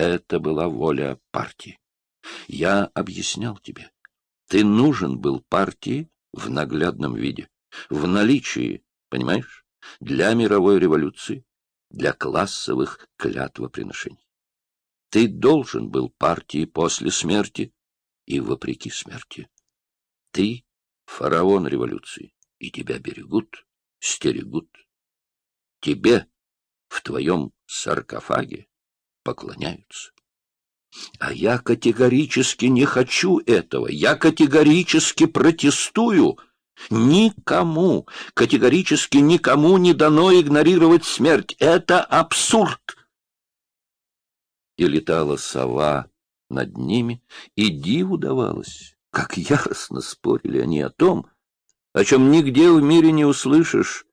Это была воля партии. Я объяснял тебе. Ты нужен был партии в наглядном виде, в наличии, понимаешь, для мировой революции, для классовых клятвоприношений. Ты должен был партии после смерти и вопреки смерти. Ты — фараон революции, и тебя берегут, стерегут. Тебе в твоем саркофаге поклоняются. А я категорически не хочу этого. Я категорически протестую. Никому, категорически никому не дано игнорировать смерть. Это абсурд. И летала сова над ними, и диву давалось, как яростно спорили они о том, о чем нигде в мире не услышишь.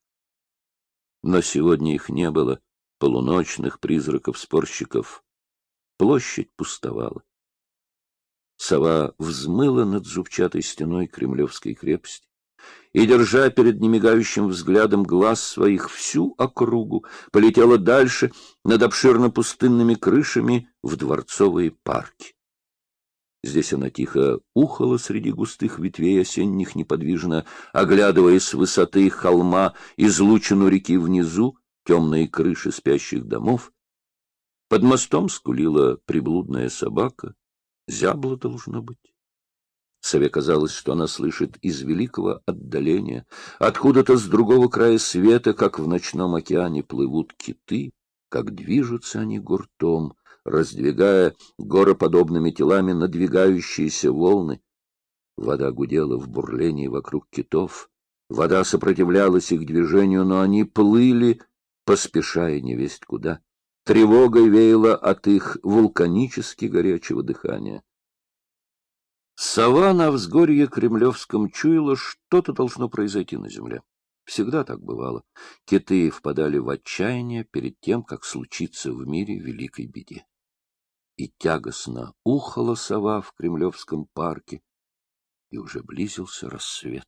Но сегодня их не было, полуночных призраков-спорщиков. Площадь пустовала. Сова взмыла над зубчатой стеной Кремлевской крепости и, держа перед немигающим взглядом глаз своих всю округу, полетела дальше над обширно-пустынными крышами в дворцовые парки. Здесь она тихо ухала среди густых ветвей осенних неподвижно, оглядывая с высоты холма излучину реки внизу, темные крыши спящих домов. Под мостом скулила приблудная собака. Зябло должно быть. Сове казалось, что она слышит из великого отдаления, откуда-то с другого края света, как в ночном океане плывут киты, как движутся они гуртом, раздвигая гороподобными телами надвигающиеся волны. Вода гудела в бурлении вокруг китов. Вода сопротивлялась их движению, но они плыли, поспешая невесть куда. Тревогой веяло от их вулканически горячего дыхания. Сова на взгорье Кремлевском чуяла, что-то должно произойти на земле. Всегда так бывало. Киты впадали в отчаяние перед тем, как случится в мире великой беде. И тягостно ухала сова в Кремлевском парке, и уже близился рассвет.